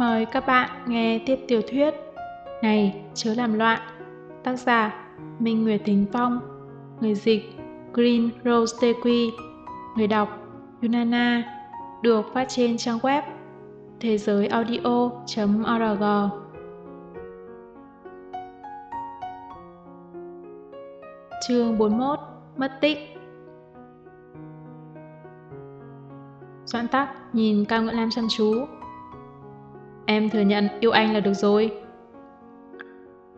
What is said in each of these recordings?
Mời các bạn nghe tiếp tiểu thuyết Này, chớ làm loạn. Tác giả, Minh Nguyệt Thính Phong. Người dịch, Green Rose Tequi. Người đọc, Yunana. Được phát trên trang web thế giới audio.org Chương 41 Mất tích. Doãn tắc nhìn Cao ngựa Lam chăm chú. Em thừa nhận yêu anh là được rồi.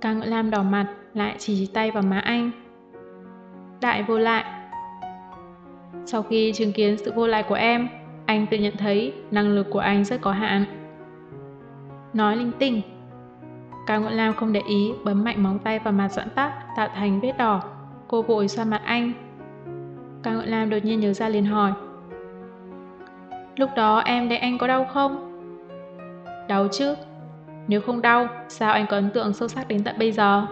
Ca Ngựa Lam đỏ mặt, lại chỉ tay vào má anh. Đại vô lại. Sau khi chứng kiến sự vô lại của em, anh tự nhận thấy năng lực của anh rất có hạn. Nói linh tinh. Cao Ngựa Lam không để ý bấm mạnh móng tay vào mặt doãn tắc tạo thành vết đỏ. Cô vội xoa mặt anh. Cao Ngựa Lam đột nhiên nhớ ra liền hỏi. Lúc đó em để anh có đau không? Đau chứ? Nếu không đau, sao anh có ấn tượng sâu sắc đến tận bây giờ?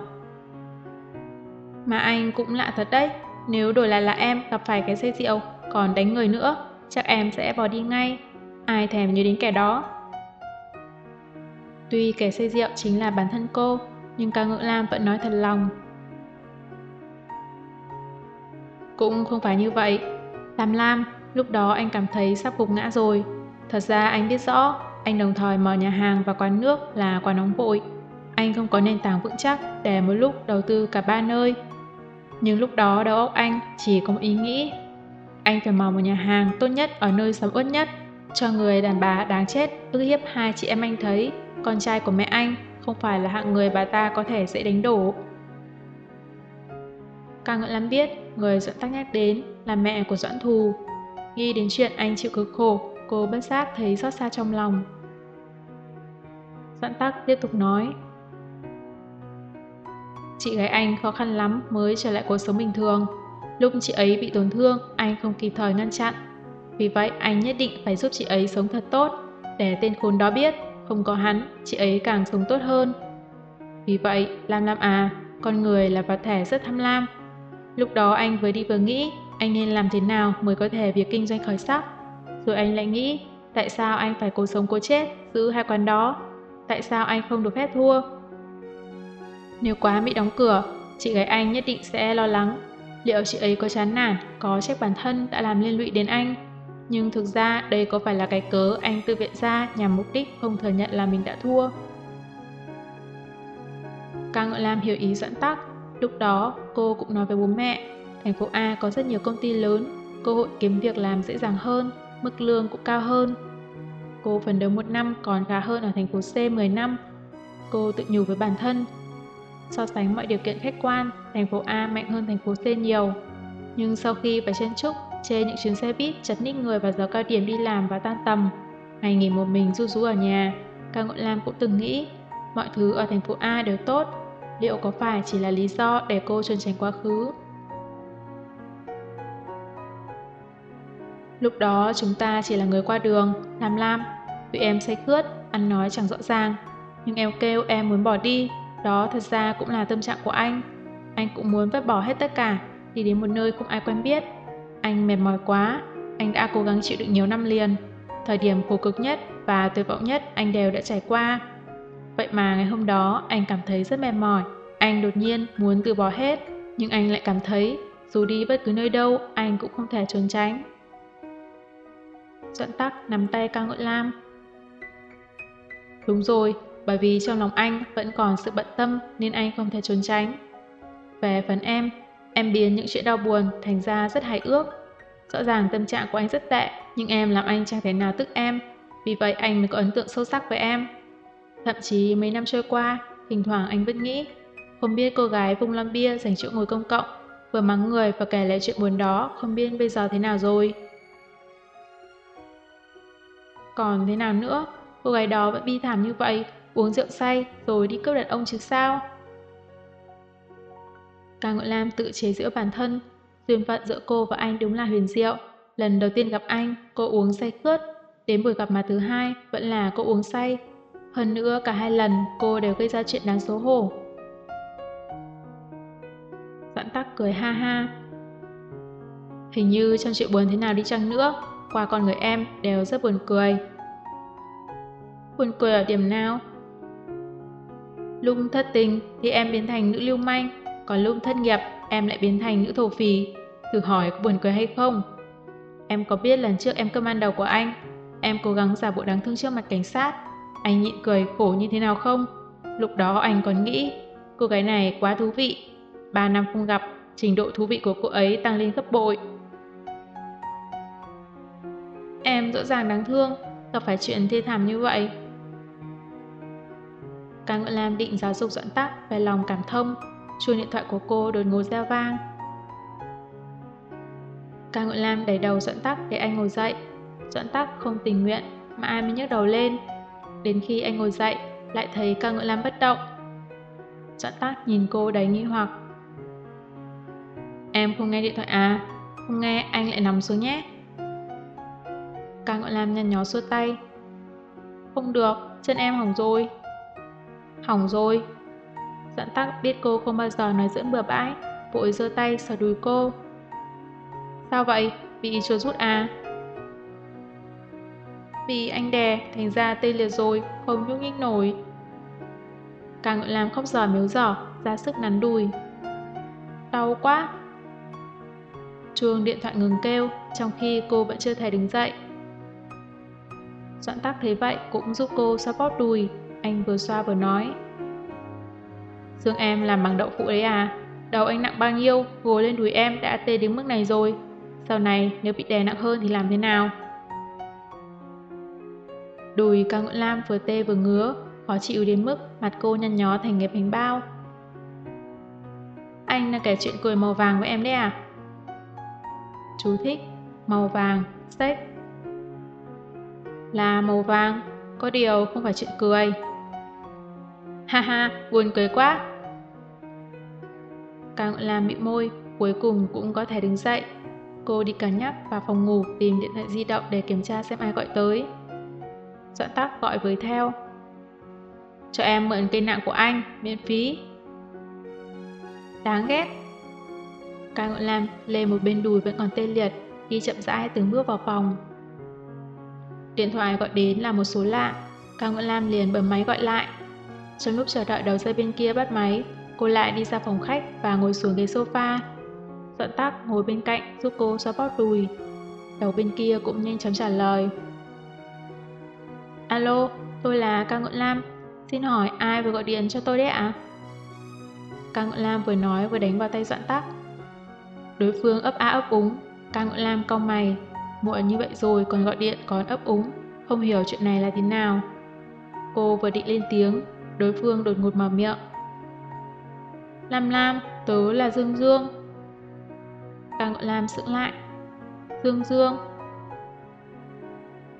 Mà anh cũng lạ thật đấy, nếu đổi lại là em gặp phải cái say rượu, còn đánh người nữa, chắc em sẽ bỏ đi ngay. Ai thèm như đến kẻ đó. Tuy kẻ say rượu chính là bản thân cô, nhưng ca ngự lam vẫn nói thật lòng. Cũng không phải như vậy. Lam Lam, lúc đó anh cảm thấy sắp gục ngã rồi. Thật ra anh biết rõ anh đồng thời mở nhà hàng và quán nước là quán nóng vội. Anh không có nền tảng vững chắc để một lúc đầu tư cả ba nơi. Nhưng lúc đó đầu óc anh chỉ có một ý nghĩ. Anh phải mở một nhà hàng tốt nhất ở nơi sầm uất nhất, cho người đàn bà đáng chết ức hiếp hai chị em anh thấy, con trai của mẹ anh không phải là hạng người bà ta có thể dễ đánh đổ. Càng ngợi lắm biết người dẫn tắc nhắc đến là mẹ của Doãn Thù. Nghĩ đến chuyện anh chịu cực khổ cô bất giác thấy xót xa trong lòng. Doãn tắc tiếp tục nói. Chị gái anh khó khăn lắm mới trở lại cuộc sống bình thường. Lúc chị ấy bị tổn thương, anh không kịp thời ngăn chặn. Vì vậy, anh nhất định phải giúp chị ấy sống thật tốt, để tên khốn đó biết, không có hắn, chị ấy càng sống tốt hơn. Vì vậy, Lam Lam à, con người là vật thể rất tham lam. Lúc đó anh vừa đi vừa nghĩ, anh nên làm thế nào mới có thể việc kinh doanh khởi sắc. Rồi anh lại nghĩ, tại sao anh phải cố sống cố chết, giữ hai quán đó? Tại sao anh không được phép thua? Nếu quá bị đóng cửa, chị gái anh nhất định sẽ lo lắng. Liệu chị ấy có chán nản, có trách bản thân đã làm liên lụy đến anh? Nhưng thực ra đây có phải là cái cớ anh tự viện ra nhằm mục đích không thừa nhận là mình đã thua. Ca Ngợi Lam hiểu ý dẫn tắc. Lúc đó, cô cũng nói với bố mẹ, thành phố A có rất nhiều công ty lớn, cơ hội kiếm việc làm dễ dàng hơn, mức lương cũng cao hơn. Cô phần đầu một năm còn khá hơn ở thành phố C 10 năm. Cô tự nhủ với bản thân. So sánh mọi điều kiện khách quan, thành phố A mạnh hơn thành phố C nhiều. Nhưng sau khi phải chen trúc trên những chuyến xe buýt chật ních người vào giờ cao điểm đi làm và tan tầm, ngày nghỉ một mình du rú ở nhà, Cao Ngọn Lam cũng từng nghĩ mọi thứ ở thành phố A đều tốt, liệu có phải chỉ là lý do để cô trốn tránh quá khứ? Lúc đó chúng ta chỉ là người qua đường, làm lam. Tụi em say khướt, ăn nói chẳng rõ ràng. Nhưng em kêu em muốn bỏ đi, đó thật ra cũng là tâm trạng của anh. Anh cũng muốn vứt bỏ hết tất cả, đi đến một nơi không ai quen biết. Anh mệt mỏi quá, anh đã cố gắng chịu đựng nhiều năm liền. Thời điểm khổ cực nhất và tuyệt vọng nhất anh đều đã trải qua. Vậy mà ngày hôm đó anh cảm thấy rất mệt mỏi. Anh đột nhiên muốn từ bỏ hết, nhưng anh lại cảm thấy dù đi bất cứ nơi đâu anh cũng không thể trốn tránh. Doãn tắc nắm tay Cao Ngợi Lam. Đúng rồi, bởi vì trong lòng anh vẫn còn sự bận tâm nên anh không thể trốn tránh. Về phần em, em biến những chuyện đau buồn thành ra rất hài ước. Rõ ràng tâm trạng của anh rất tệ, nhưng em làm anh chẳng thể nào tức em, vì vậy anh mới có ấn tượng sâu sắc với em. Thậm chí mấy năm trôi qua, thỉnh thoảng anh vẫn nghĩ, không biết cô gái vùng lon bia dành chỗ ngồi công cộng, vừa mắng người và kể lại chuyện buồn đó, không biết bây giờ thế nào rồi. Còn thế nào nữa, cô gái đó vẫn bi thảm như vậy, uống rượu say rồi đi cướp đàn ông chứ sao? Càng Ngọn Lam tự chế giễu bản thân, duyên phận giữa cô và anh đúng là huyền diệu. Lần đầu tiên gặp anh, cô uống say cướp, đến buổi gặp mặt thứ hai vẫn là cô uống say. Hơn nữa cả hai lần cô đều gây ra chuyện đáng xấu hổ. Doãn tắc cười ha ha. Hình như trong chuyện buồn thế nào đi chăng nữa, qua con người em đều rất buồn cười. buồn cười ở điểm nào? Lúc thất tình thì em biến thành nữ lưu manh, còn lúc thất nghiệp em lại biến thành nữ thổ phì. Thử hỏi có buồn cười hay không? Em có biết lần trước em cơm ăn đầu của anh, em cố gắng giả bộ đáng thương trước mặt cảnh sát. Anh nhịn cười khổ như thế nào không? Lúc đó anh còn nghĩ, cô gái này quá thú vị. Ba năm không gặp, trình độ thú vị của cô ấy tăng lên gấp bội. Em rõ ràng đáng thương, gặp phải chuyện thê thảm như vậy. Ca Nguyễn Lam định giáo dục dọn tắc về lòng cảm thông, chuông điện thoại của cô đột ngột reo vang. Ca Nguyễn Lam đẩy đầu dọn tắc để anh ngồi dậy. Dọn tắc không tình nguyện mà ai mới nhấc đầu lên. Đến khi anh ngồi dậy, lại thấy ca Nguyễn Lam bất động. Dọn tắc nhìn cô đầy nghi hoặc. Em không nghe điện thoại à? Không nghe anh lại nằm xuống nhé. Càng gọi Lam nhăn nhó xua tay. Không được, chân em hỏng rồi. Hỏng rồi. Dặn tắc biết cô không bao giờ nói dưỡng bừa bãi, vội giơ tay sờ đùi cô. Sao vậy? Bị chuột rút à? Vì anh đè, thành ra tê liệt rồi, không nhúc nhích nổi. Càng gọi làm khóc giỏi miếu giỏ, ra sức nắn đùi. Đau quá. Chuông điện thoại ngừng kêu, trong khi cô vẫn chưa thể đứng dậy. Doãn tắc thấy vậy cũng giúp cô xoa bóp đùi, anh vừa xoa vừa nói. Dương em làm bằng đậu phụ đấy à? Đầu anh nặng bao nhiêu, ngồi lên đùi em đã tê đến mức này rồi. Sau này nếu bị đè nặng hơn thì làm thế nào? Đùi ca ngưỡng lam vừa tê vừa ngứa, khó chịu đến mức mặt cô nhăn nhó thành nghiệp bánh bao. Anh là kể chuyện cười màu vàng với em đấy à? Chú thích, màu vàng, sex. Là màu vàng, có điều không phải chuyện cười. Ha ha, buồn cười quá. Càng làm bị môi, cuối cùng cũng có thể đứng dậy. Cô đi cả nhắc vào phòng ngủ tìm điện thoại di động để kiểm tra xem ai gọi tới. Doãn tắc gọi với theo. Cho em mượn cây nặng của anh, miễn phí. Đáng ghét. Ca ngọn lam lê một bên đùi vẫn còn tê liệt, đi chậm rãi từng bước vào phòng. Điện thoại gọi đến là một số lạ, Ca Nguyễn lam liền bấm máy gọi lại. Trong lúc chờ đợi đầu dây bên kia bắt máy, cô lại đi ra phòng khách và ngồi xuống ghế sofa. Doãn tắc ngồi bên cạnh giúp cô xoa bóp đùi. Đầu bên kia cũng nhanh chóng trả lời. Alo, tôi là Ca Nguyễn Lam. Xin hỏi ai vừa gọi điện cho tôi đấy ạ? À? Ca Ngọn Lam vừa nói vừa đánh vào tay Doãn tắc. Đối phương ấp á ấp úng. Ca Nguyễn Lam cau mày. Muộn như vậy rồi còn gọi điện còn ấp úng. Không hiểu chuyện này là thế nào. Cô vừa định lên tiếng, đối phương đột ngột mở miệng. Lam Lam, tớ là Dương Dương. càng gọi Lam sững lại. Dương Dương.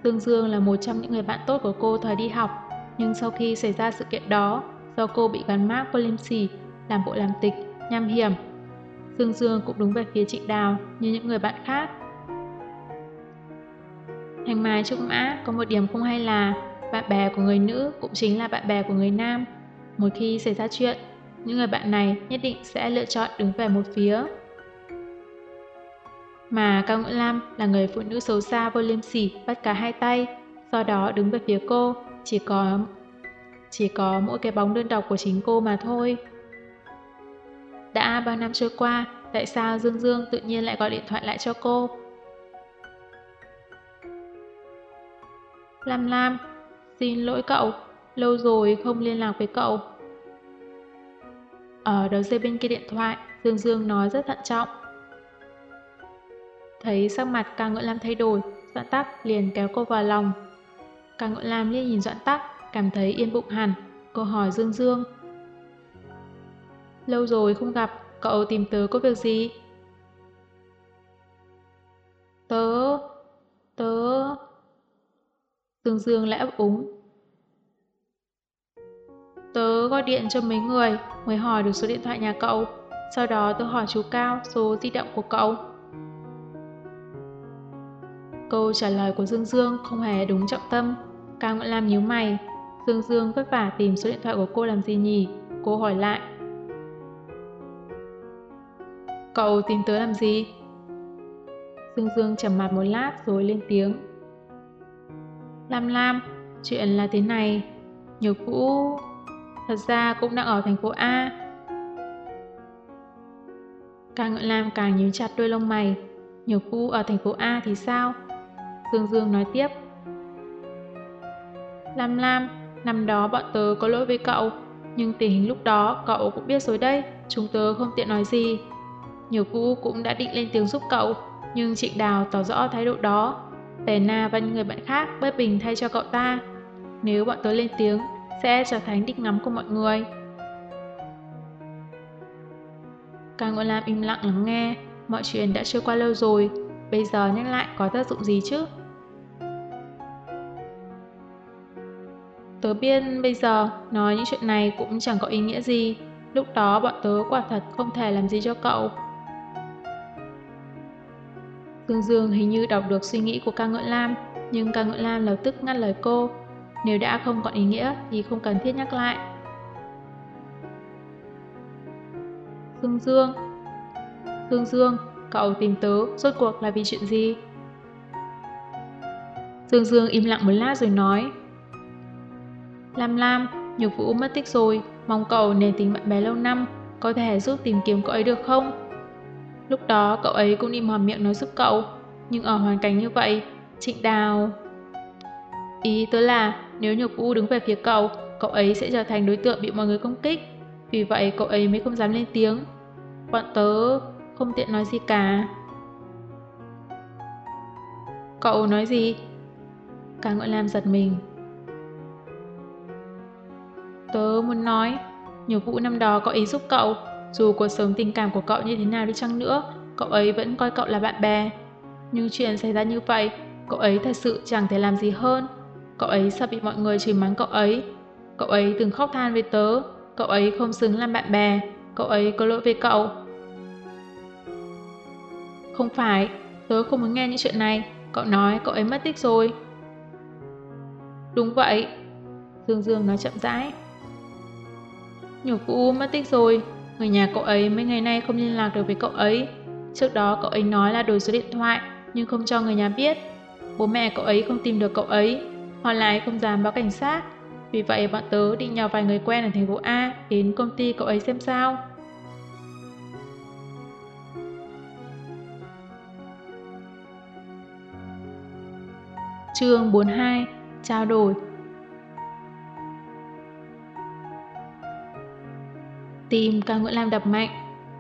Dương Dương là một trong những người bạn tốt của cô thời đi học, nhưng sau khi xảy ra sự kiện đó, do cô bị gắn mác sỉ, làm bộ làm tịch, nham hiểm, Dương Dương cũng đứng về phía Trịnh Đào như những người bạn khác. Thanh Mai Trúc Mã có một điểm không hay là bạn bè của người nữ cũng chính là bạn bè của người nam. Một khi xảy ra chuyện, những người bạn này nhất định sẽ lựa chọn đứng về một phía. Mà Cao Ngữ Lam là người phụ nữ xấu xa vô liêm sỉ bắt cả hai tay, do đó đứng về phía cô chỉ có chỉ có mỗi cái bóng đơn độc của chính cô mà thôi. Đã bao năm trôi qua, tại sao Dương Dương tự nhiên lại gọi điện thoại lại cho cô? Lam Lam, xin lỗi cậu, lâu rồi không liên lạc với cậu. Ở đầu dây bên kia điện thoại, Dương Dương nói rất thận trọng. Thấy sắc mặt ca ngợi lam thay đổi, Doãn tắc liền kéo cô vào lòng. Ca ngợi lam liên nhìn Doãn tắc, cảm thấy yên bụng hẳn. Cô hỏi Dương Dương. Lâu rồi không gặp, cậu tìm tớ có việc gì? Dương Dương lại ấp úng. Tớ gọi điện cho mấy người, mới hỏi được số điện thoại nhà cậu. Sau đó tớ hỏi chú Cao số di động của cậu. Câu trả lời của Dương Dương không hề đúng trọng tâm. Cao Nguyễn Lam nhíu mày. Dương Dương vất vả tìm số điện thoại của cô làm gì nhỉ? Cô hỏi lại. Cậu tìm tớ làm gì? Dương Dương trầm mặt một lát rồi lên tiếng. Lam Lam, Chuyện là thế này, nhiều cũ thật ra cũng đang ở thành phố A. Càng Ngưỡng Lam càng nhíu chặt đôi lông mày. Nhiều cũ ở thành phố A thì sao? Dương Dương nói tiếp. Lam Lam, năm đó bọn tớ có lỗi với cậu, nhưng tình hình lúc đó cậu cũng biết rồi đây, chúng tớ không tiện nói gì. Nhiều cũ cũng đã định lên tiếng giúp cậu, nhưng Trịnh Đào tỏ rõ thái độ đó. Tề Na và những người bạn khác bất bình thay cho cậu ta. Nếu bọn tớ lên tiếng, sẽ trở thành đích ngắm của mọi người. Càng ngồi Lam im lặng lắng nghe, mọi chuyện đã trôi qua lâu rồi, bây giờ nhắc lại có tác dụng gì chứ? Tớ biết bây giờ nói những chuyện này cũng chẳng có ý nghĩa gì, lúc đó bọn tớ quả thật không thể làm gì cho cậu. Dương Dương hình như đọc được suy nghĩ của ca ngợi Lam, nhưng ca ngợi Lam lập tức ngắt lời cô. Nếu đã không còn ý nghĩa thì không cần thiết nhắc lại. Dương Dương Dương Dương, cậu tìm tớ, rốt cuộc là vì chuyện gì? Dương Dương im lặng một lát rồi nói. Lam Lam, Nhược Vũ mất tích rồi, mong cậu nền tình bạn bè lâu năm, có thể giúp tìm kiếm cậu ấy được không? Lúc đó cậu ấy cũng đi mở miệng nói giúp cậu, nhưng ở hoàn cảnh như vậy, Trịnh Đào... Ý tớ là nếu Nhược Vũ đứng về phía cậu, cậu ấy sẽ trở thành đối tượng bị mọi người công kích. Vì vậy cậu ấy mới không dám lên tiếng. Bọn tớ không tiện nói gì cả. Cậu nói gì? Cả ngợi Lam giật mình. Tớ muốn nói, nhục vũ năm đó có ý giúp cậu, dù cuộc sống tình cảm của cậu như thế nào đi chăng nữa, cậu ấy vẫn coi cậu là bạn bè. Nhưng chuyện xảy ra như vậy, cậu ấy thật sự chẳng thể làm gì hơn. Cậu ấy sợ bị mọi người chửi mắng cậu ấy. Cậu ấy từng khóc than với tớ, cậu ấy không xứng làm bạn bè, cậu ấy có lỗi với cậu. Không phải, tớ không muốn nghe những chuyện này, cậu nói cậu ấy mất tích rồi. Đúng vậy, Dương Dương nói chậm rãi. Nhục Vũ mất tích rồi, người nhà cậu ấy mấy ngày nay không liên lạc được với cậu ấy. Trước đó cậu ấy nói là đổi số điện thoại, nhưng không cho người nhà biết. Bố mẹ cậu ấy không tìm được cậu ấy, họ lại không dám báo cảnh sát. Vì vậy bọn tớ định nhờ vài người quen ở thành phố A đến công ty cậu ấy xem sao. Chương 42 Trao đổi Tim ca Nguyễn Lam đập mạnh.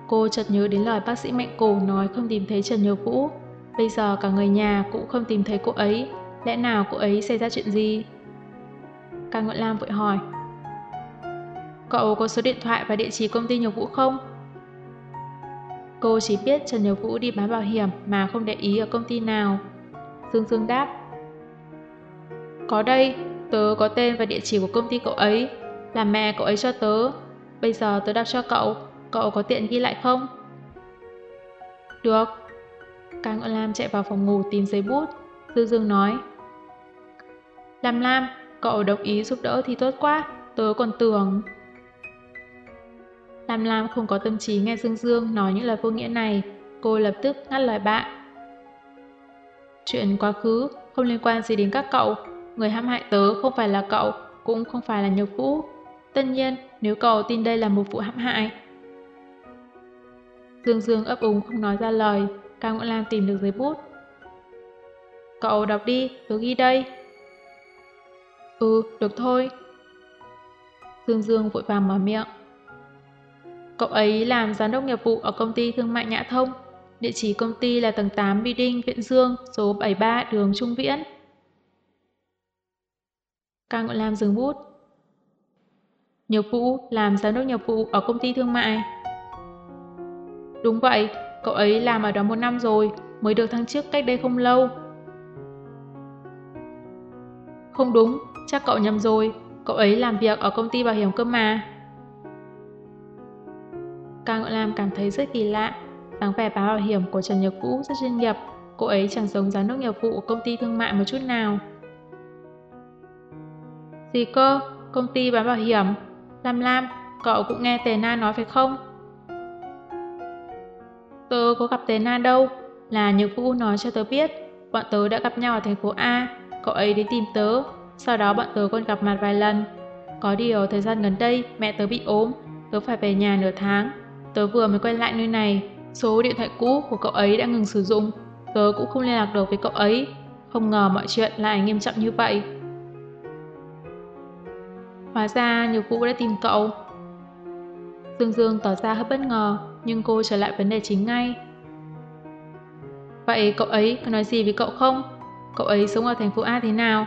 Cô chợt nhớ đến lời bác sĩ Mạnh Cổ nói không tìm thấy Trần Nhược Vũ. Bây giờ cả người nhà cũng không tìm thấy cô ấy. Lẽ nào cô ấy xảy ra chuyện gì? Ca Nguyễn Lam vội hỏi. Cậu có số điện thoại và địa chỉ công ty Nhược Vũ không? Cô chỉ biết Trần Nhược Vũ đi bán bảo hiểm mà không để ý ở công ty nào. Dương Dương đáp. Có đây, tớ có tên và địa chỉ của công ty cậu ấy, là mẹ cậu ấy cho tớ. Bây giờ tớ đọc cho cậu, cậu có tiện ghi lại không? Được. Càng Ngọn Lam chạy vào phòng ngủ tìm giấy bút. Dư Dương nói. Lam Lam, cậu đồng ý giúp đỡ thì tốt quá, tớ còn tưởng... Lam Lam không có tâm trí nghe Dương Dương nói những lời vô nghĩa này, cô lập tức ngắt lời bạn. Chuyện quá khứ không liên quan gì đến các cậu, người hãm hại tớ không phải là cậu, cũng không phải là Nhược Vũ. Tất nhiên, nếu cậu tin đây là một vụ hãm hại. Dương Dương ấp úng không nói ra lời, Cao Ngọn Lam tìm được giấy bút. Cậu đọc đi, tớ ghi đây. Ừ, được thôi. Dương Dương vội vàng mở miệng. Cậu ấy làm giám đốc nghiệp vụ ở công ty thương mại Nhã Thông. Địa chỉ công ty là tầng 8 Bi Đinh, Viện Dương, số 73 đường Trung Viễn. Cao Ngọn Lam dừng bút. Nhập Vũ làm giám đốc nhập vụ ở công ty thương mại. Đúng vậy, cậu ấy làm ở đó một năm rồi, mới được thăng chức cách đây không lâu. Không đúng, chắc cậu nhầm rồi, cậu ấy làm việc ở công ty bảo hiểm cơ mà. Càng Ngọn Lam cảm thấy rất kỳ lạ, dáng vẻ báo bảo hiểm của Trần Nhật Vũ rất chuyên nghiệp, cô ấy chẳng giống giám đốc nghiệp vụ của công ty thương mại một chút nào. Gì cơ? Công ty bán bảo hiểm? Lam Lam, cậu cũng nghe Tề Na nói phải không? Tớ có gặp Tề Na đâu, là những Vũ nói cho tớ biết. Bọn tớ đã gặp nhau ở thành phố A, cậu ấy đến tìm tớ. Sau đó bọn tớ còn gặp mặt vài lần. Có điều thời gian gần đây mẹ tớ bị ốm, tớ phải về nhà nửa tháng. Tớ vừa mới quay lại nơi này, số điện thoại cũ của cậu ấy đã ngừng sử dụng. Tớ cũng không liên lạc được với cậu ấy. Không ngờ mọi chuyện lại nghiêm trọng như vậy. Hóa ra nhiều Vũ đã tìm cậu. Dương Dương tỏ ra hơi bất ngờ, nhưng cô trở lại vấn đề chính ngay. Vậy cậu ấy có nói gì với cậu không? Cậu ấy sống ở thành phố A thế nào?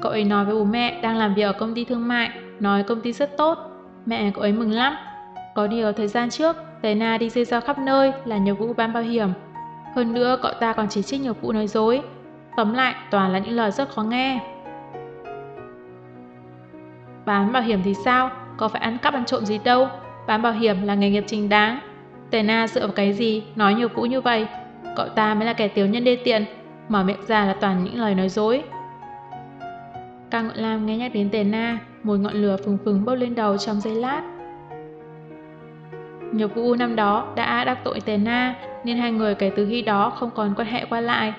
Cậu ấy nói với bố mẹ đang làm việc ở công ty thương mại, nói công ty rất tốt. Mẹ cậu ấy mừng lắm. Có điều thời gian trước, Tài Na đi dây ra khắp nơi là nhiều vũ ban bảo hiểm. Hơn nữa cậu ta còn chỉ trích nhiều vụ nói dối. Tóm lại toàn là những lời rất khó nghe. Bán bảo hiểm thì sao? Có phải ăn cắp ăn trộm gì đâu. Bán bảo hiểm là nghề nghiệp chính đáng. Tề Na dựa vào cái gì nói nhiều cũ như vậy? Cậu ta mới là kẻ tiểu nhân đê tiện. Mở miệng ra là toàn những lời nói dối. ca Ngọn Lam nghe nhắc đến Tề Na, một ngọn lửa phừng phừng bốc lên đầu trong giây lát. Nhiều vũ năm đó đã đắc tội Tề Na, nên hai người kể từ khi đó không còn quan hệ qua lại.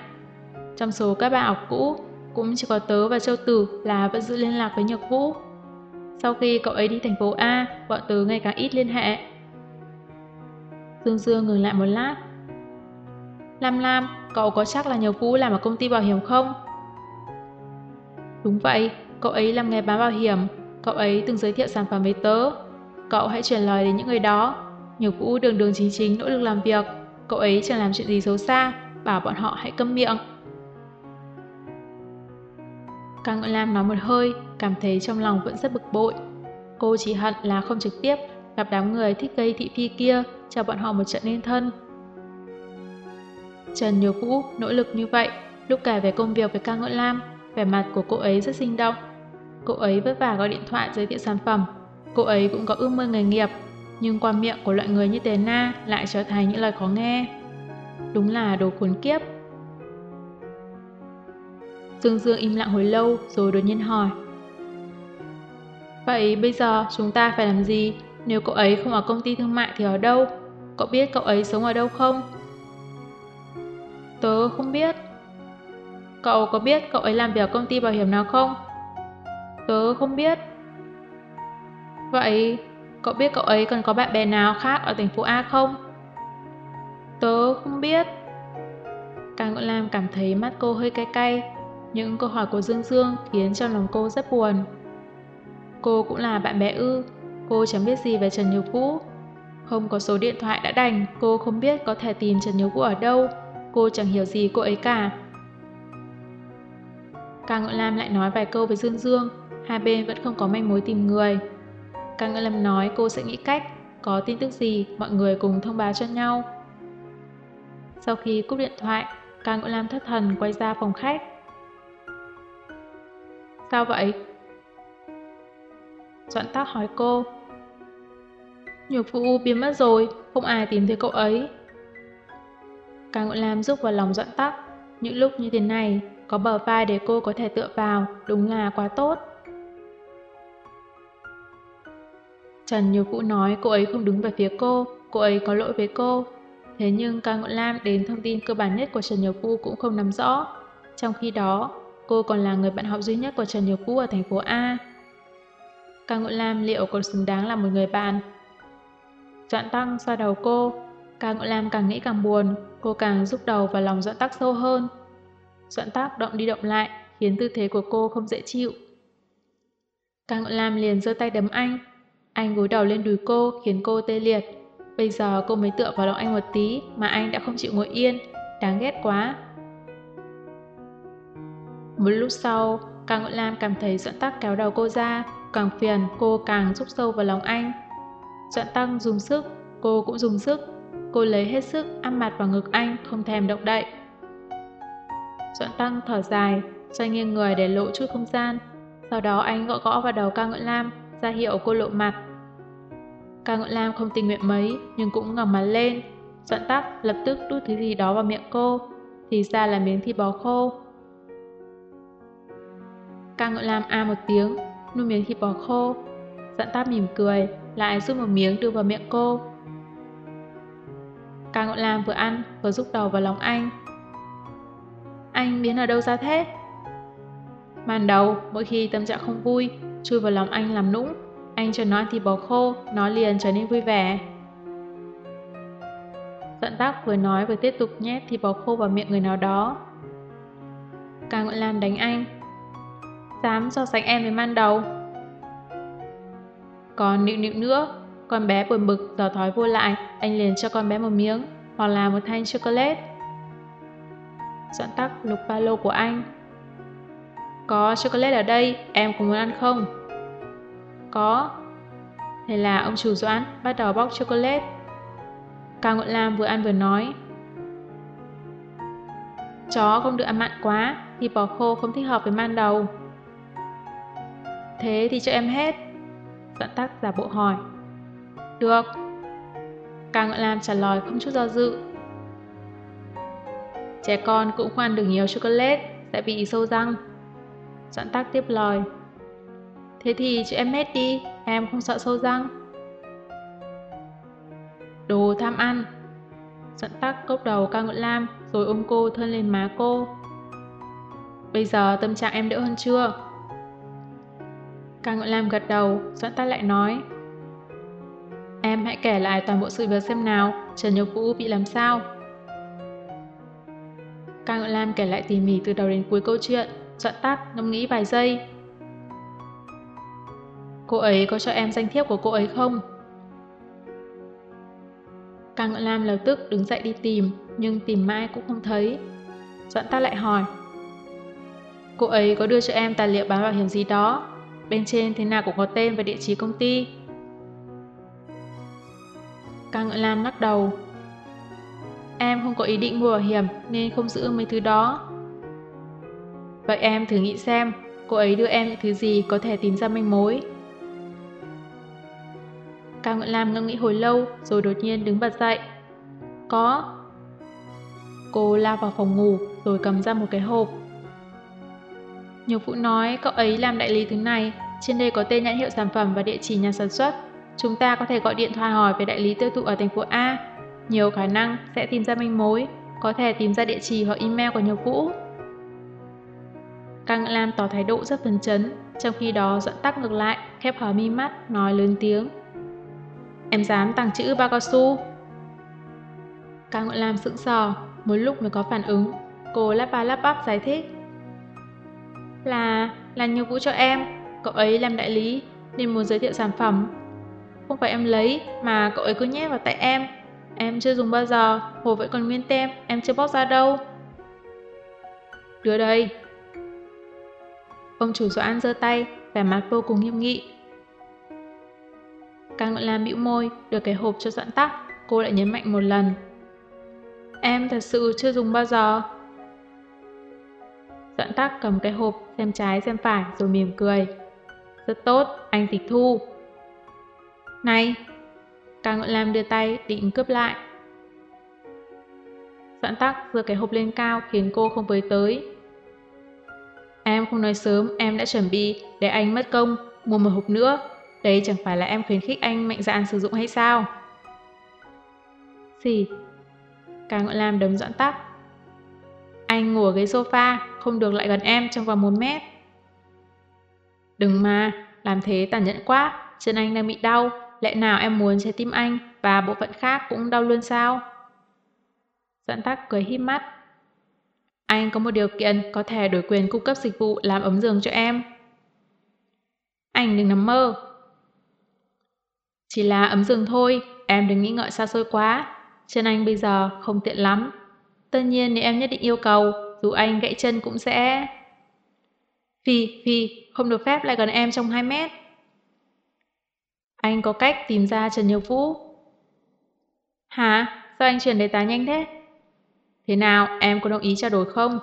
Trong số các bạn học cũ, cũng chỉ có tớ và Châu Tử là vẫn giữ liên lạc với Nhược Vũ. Sau khi cậu ấy đi thành phố A, bọn tớ ngày càng ít liên hệ. Dương Dương ngừng lại một lát. Lam Lam, cậu có chắc là nhờ Vũ làm ở công ty bảo hiểm không? Đúng vậy, cậu ấy làm nghề bán bảo hiểm, cậu ấy từng giới thiệu sản phẩm với tớ. Cậu hãy truyền lời đến những người đó. Nhược Vũ đường đường chính chính nỗ lực làm việc, cậu ấy chẳng làm chuyện gì xấu xa, bảo bọn họ hãy câm miệng. Càng Ngọn Lam nói một hơi, cảm thấy trong lòng vẫn rất bực bội. Cô chỉ hận là không trực tiếp gặp đám người thích gây thị phi kia cho bọn họ một trận nên thân. Trần Nhiều Vũ nỗ lực như vậy, lúc kể về công việc với Cao Ngưỡng Lam, vẻ mặt của cô ấy rất sinh động. Cô ấy vất vả gọi điện thoại giới thiệu sản phẩm, cô ấy cũng có ước mơ nghề nghiệp, nhưng qua miệng của loại người như Tề Na lại trở thành những lời khó nghe. Đúng là đồ khốn kiếp. Dương Dương im lặng hồi lâu rồi đột nhiên hỏi. Vậy bây giờ chúng ta phải làm gì? Nếu cậu ấy không ở công ty thương mại thì ở đâu? Cậu biết cậu ấy sống ở đâu không? Tớ không biết. Cậu có biết cậu ấy làm việc ở công ty bảo hiểm nào không? Tớ không biết. Vậy, cậu biết cậu ấy còn có bạn bè nào khác ở thành phố A không? Tớ không biết. Càng Ngọn Lam cảm thấy mắt cô hơi cay cay. Những câu hỏi của Dương Dương khiến trong lòng cô rất buồn. Cô cũng là bạn bè ư, cô chẳng biết gì về Trần Nhược Vũ. Không có số điện thoại đã đành, cô không biết có thể tìm Trần Nhược Vũ ở đâu, cô chẳng hiểu gì cô ấy cả. Càng Ngựa Lam lại nói vài câu với Dương Dương, hai bên vẫn không có manh mối tìm người. Càng Ngựa Lam nói cô sẽ nghĩ cách, có tin tức gì mọi người cùng thông báo cho nhau. Sau khi cúp điện thoại, Càng Ngựa Lam thất thần quay ra phòng khách. Sao vậy? Doãn tắc hỏi cô. Nhược phụ biến mất rồi, không ai tìm thấy cậu ấy. Càng Ngọn Lam giúp vào lòng Doãn tắc. Những lúc như thế này, có bờ vai để cô có thể tựa vào, đúng là quá tốt. Trần Nhược Vũ nói cô ấy không đứng về phía cô, cô ấy có lỗi với cô. Thế nhưng Càng Ngọn Lam đến thông tin cơ bản nhất của Trần Nhược Vũ cũng không nắm rõ. Trong khi đó, cô còn là người bạn học duy nhất của Trần Nhiều Vũ ở thành phố A. Cao Ngộ Lam liệu còn xứng đáng là một người bạn? Doãn Tăng xoa đầu cô, Cao Ngộ Lam càng nghĩ càng buồn, cô càng rút đầu vào lòng Doãn Tắc sâu hơn. Doãn tác động đi động lại, khiến tư thế của cô không dễ chịu. Cao Ngộ Lam liền giơ tay đấm anh. Anh gối đầu lên đùi cô, khiến cô tê liệt. Bây giờ cô mới tựa vào lòng anh một tí mà anh đã không chịu ngồi yên. Đáng ghét quá. Một lúc sau, Càng Ngọn Lam cảm thấy Doãn Tắc kéo đầu cô ra, càng phiền cô càng rút sâu vào lòng anh. Doãn Tăng dùng sức, cô cũng dùng sức. Cô lấy hết sức áp mặt vào ngực anh, không thèm động đậy. Doãn Tăng thở dài, xoay nghiêng người để lộ chút không gian. Sau đó anh gõ gõ vào đầu ca ngợi lam, ra hiệu cô lộ mặt. Ca ngợi lam không tình nguyện mấy, nhưng cũng ngẩng mặt lên. Doãn Tắc lập tức đút thứ gì đó vào miệng cô, thì ra là miếng thịt bò khô. Ca ngợi lam a à một tiếng, nuốt miếng thịt bò khô. Dặn Tắc mỉm cười, lại rút một miếng đưa vào miệng cô. Ca ngợi lam vừa ăn, vừa rút đầu vào lòng anh, anh biến ở đâu ra thế? Màn đầu, mỗi khi tâm trạng không vui, chui vào lòng anh làm nũng, anh cho nó ăn thịt bò khô, nó liền trở nên vui vẻ. Dặn tắc vừa nói vừa tiếp tục nhét thịt bò khô vào miệng người nào đó. Càng Nguyễn Lam đánh anh. Dám so sánh em với man đầu. Còn nịu nịu nữa, con bé buồn bực giờ thói vô lại, anh liền cho con bé một miếng, hoặc là một thanh chocolate. Dọn tắc lục ba lô của anh. Có chocolate ở đây, em có muốn ăn không? Có. Thế là ông chủ Doãn bắt đầu bóc chocolate. Cao Ngọn Lam vừa ăn vừa nói. Chó không được ăn mặn quá, thì bò khô không thích hợp với man đầu. Thế thì cho em hết. Doãn tắc giả bộ hỏi. Được. Cao Ngọn Lam trả lời không chút do dự. Trẻ con cũng không ăn được nhiều chocolate, sẽ bị sâu răng. Doãn tắc tiếp lời. Thế thì cho em hết đi, em không sợ sâu răng. Đồ tham ăn. Doãn tắc cốc đầu ca ngợi lam rồi ôm cô thân lên má cô. Bây giờ tâm trạng em đỡ hơn chưa? Cao ngợi lam gật đầu, dẫn tắc lại nói. Em hãy kể lại toàn bộ sự việc xem nào, Trần Nhục Vũ bị làm sao? Cao ngợi lam kể lại tỉ mỉ từ đầu đến cuối câu chuyện, dẫn tắt, ngâm nghĩ vài giây. Cô ấy có cho em danh thiếp của cô ấy không? Càng Ngọn Lam lập tức đứng dậy đi tìm, nhưng tìm mãi cũng không thấy. Doãn ta lại hỏi. Cô ấy có đưa cho em tài liệu bán bảo hiểm gì đó, bên trên thế nào cũng có tên và địa chỉ công ty. Cao Ngựa Lam lắc đầu. Em không có ý định mua bảo hiểm nên không giữ mấy thứ đó. Vậy em thử nghĩ xem, cô ấy đưa em những thứ gì có thể tìm ra manh mối. Cao Ngựa Lam ngẫm nghĩ hồi lâu rồi đột nhiên đứng bật dậy. Có. Cô lao vào phòng ngủ rồi cầm ra một cái hộp. Nhiều phụ nói cậu ấy làm đại lý thứ này, trên đây có tên nhãn hiệu sản phẩm và địa chỉ nhà sản xuất. Chúng ta có thể gọi điện thoại hỏi về đại lý tiêu thụ ở thành phố A. Nhiều khả năng sẽ tìm ra manh mối, có thể tìm ra địa chỉ hoặc email của nhiều vũ. Căng Lam tỏ thái độ rất phấn chấn, trong khi đó dẫn tắc ngược lại, khép hở mi mắt, nói lớn tiếng. Em dám tàng trữ bao cao su. Cao Lam sững sờ, một lúc mới có phản ứng. Cô lắp ba lắp bắp giải thích. Là, là nhiều vũ cho em, cậu ấy làm đại lý nên muốn giới thiệu sản phẩm. Không phải em lấy mà cậu ấy cứ nhét vào tay em. Em chưa dùng bao giờ, hồ vẫn còn nguyên tem, em chưa bóc ra đâu. Đưa đây. Ông chủ Doãn giơ tay, vẻ mặt vô cùng nghiêm nghị. Càng Ngọn Lam bĩu môi, đưa cái hộp cho Doãn Tắc, cô lại nhấn mạnh một lần. Em thật sự chưa dùng bao giờ. Doãn Tắc cầm cái hộp, xem trái xem phải rồi mỉm cười. Rất tốt, anh tịch thu. Này! Càng Ngọn Lam đưa tay định cướp lại. Doãn Tắc giơ cái hộp lên cao khiến cô không với tới. Em không nói sớm, em đã chuẩn bị để anh mất công mua một hộp nữa Đấy chẳng phải là em khuyến khích anh mạnh dạn sử dụng hay sao? Xịt. Càng Ngọn Lam đấm dọn tóc. Anh ngủ ở ghế sofa, không được lại gần em trong vòng một mét. Đừng mà, làm thế tàn nhẫn quá, chân anh đang bị đau, lẽ nào em muốn trái tim anh và bộ phận khác cũng đau luôn sao? Dặn tắc cười híp mắt. Anh có một điều kiện có thể đổi quyền cung cấp dịch vụ làm ấm giường cho em. Anh đừng nằm mơ, chỉ là ấm giường thôi, em đừng nghĩ ngợi xa xôi quá. Chân anh bây giờ không tiện lắm. Tất nhiên nếu em nhất định yêu cầu, dù anh gãy chân cũng sẽ... Phi, Phi, không được phép lại gần em trong 2 mét. Anh có cách tìm ra Trần Nhược Vũ. Hả? Sao anh chuyển đề tài nhanh thế? Thế nào, em có đồng ý trao đổi không?